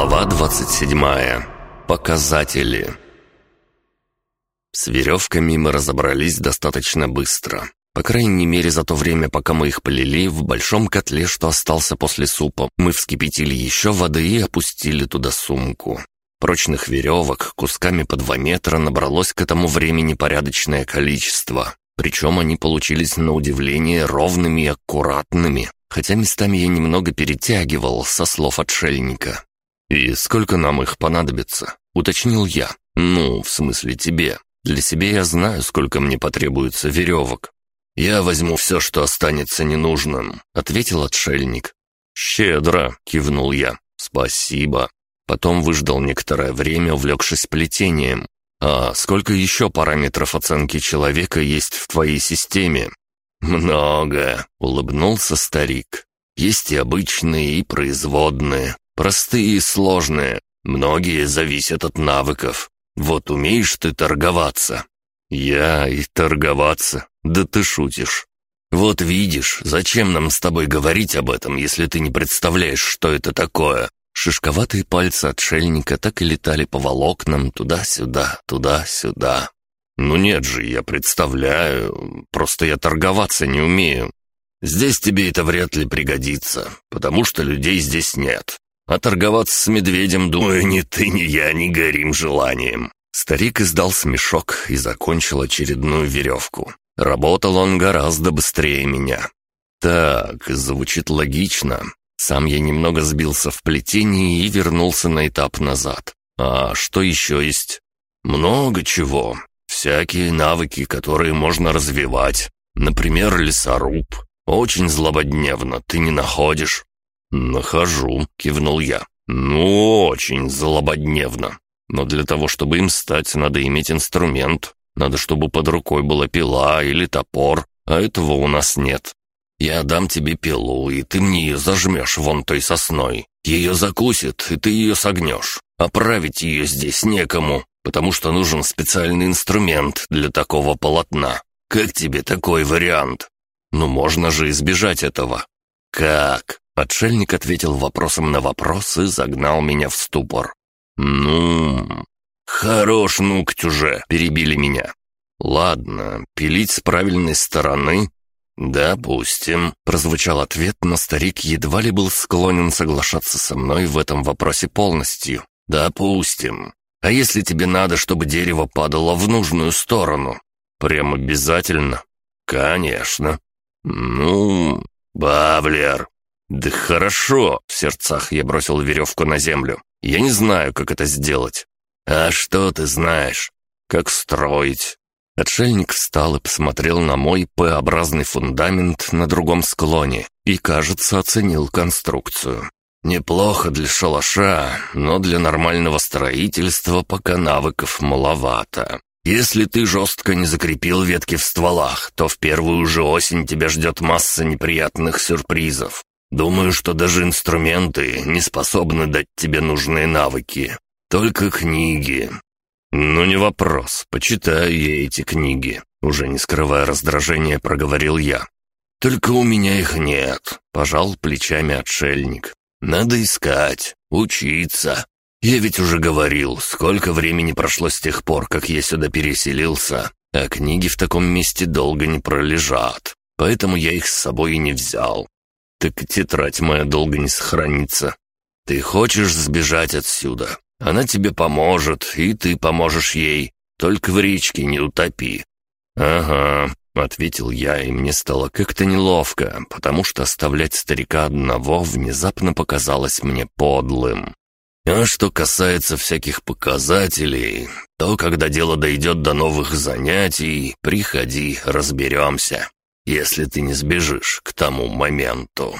Глава 27. Показатели. С веревками мы разобрались достаточно быстро. По крайней мере, за то время, пока мы их полили, в большом котле, что остался после супа, мы вскипятили еще воды и опустили туда сумку. Прочных веревок кусками по два метра набралось к этому времени порядочное количество. Причем они получились на удивление ровными и аккуратными, хотя местами я немного перетягивал со слов отшельника. «И сколько нам их понадобится?» — уточнил я. «Ну, в смысле тебе. Для себя я знаю, сколько мне потребуется веревок». «Я возьму все, что останется ненужным», — ответил отшельник. «Щедро», — кивнул я. «Спасибо». Потом выждал некоторое время, увлекшись плетением. «А сколько еще параметров оценки человека есть в твоей системе?» «Много», — улыбнулся старик. «Есть и обычные, и производные, простые и сложные. Многие зависят от навыков. Вот умеешь ты торговаться?» «Я и торговаться? Да ты шутишь». «Вот видишь, зачем нам с тобой говорить об этом, если ты не представляешь, что это такое?» Шишковатые пальцы отшельника так и летали по волокнам туда-сюда, туда-сюда. «Ну нет же, я представляю, просто я торговаться не умею. Здесь тебе это вряд ли пригодится, потому что людей здесь нет. А торговаться с медведем, думаю, ни ты, ни я не горим желанием». Старик издал смешок и закончил очередную веревку. Работал он гораздо быстрее меня. Так, звучит логично. Сам я немного сбился в плетении и вернулся на этап назад. А что еще есть? Много чего. Всякие навыки, которые можно развивать. Например, лесоруб. Очень злободневно, ты не находишь? «Нахожу», — кивнул я. «Ну, очень злободневно. Но для того, чтобы им стать, надо иметь инструмент. Надо, чтобы под рукой была пила или топор, а этого у нас нет. Я дам тебе пилу, и ты мне ее зажмешь вон той сосной. Ее закусит, и ты ее согнешь. Оправить ее здесь некому, потому что нужен специальный инструмент для такого полотна. Как тебе такой вариант? Ну, можно же избежать этого. Как? Отшельник ответил вопросом на вопрос и загнал меня в ступор. «Ну...» «Хорош, нукть уже!» — перебили меня. «Ладно, пилить с правильной стороны «Допустим», — прозвучал ответ, но старик едва ли был склонен соглашаться со мной в этом вопросе полностью. «Допустим. А если тебе надо, чтобы дерево падало в нужную сторону?» «Прям обязательно?» «Конечно». «Ну, Бавлер». «Да хорошо», — в сердцах я бросил веревку на землю. «Я не знаю, как это сделать». «А что ты знаешь?» «Как строить?» Отшельник встал и посмотрел на мой П-образный фундамент на другом склоне и, кажется, оценил конструкцию. «Неплохо для шалаша, но для нормального строительства пока навыков маловато. Если ты жестко не закрепил ветки в стволах, то в первую же осень тебя ждет масса неприятных сюрпризов. Думаю, что даже инструменты не способны дать тебе нужные навыки. Только книги. «Ну, не вопрос. Почитаю я эти книги», — уже не скрывая раздражения, проговорил я. «Только у меня их нет», — пожал плечами отшельник. «Надо искать, учиться. Я ведь уже говорил, сколько времени прошло с тех пор, как я сюда переселился, а книги в таком месте долго не пролежат, поэтому я их с собой и не взял. Так и тетрадь моя долго не сохранится. Ты хочешь сбежать отсюда? Она тебе поможет, и ты поможешь ей. Только в речке не утопи». «Ага», — ответил я, и мне стало как-то неловко, потому что оставлять старика одного внезапно показалось мне подлым. А что касается всяких показателей, то когда дело дойдет до новых занятий, приходи, разберемся, если ты не сбежишь к тому моменту.